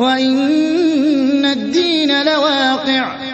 وَإِنَّ الدِّينَ لَوَاقِعٌ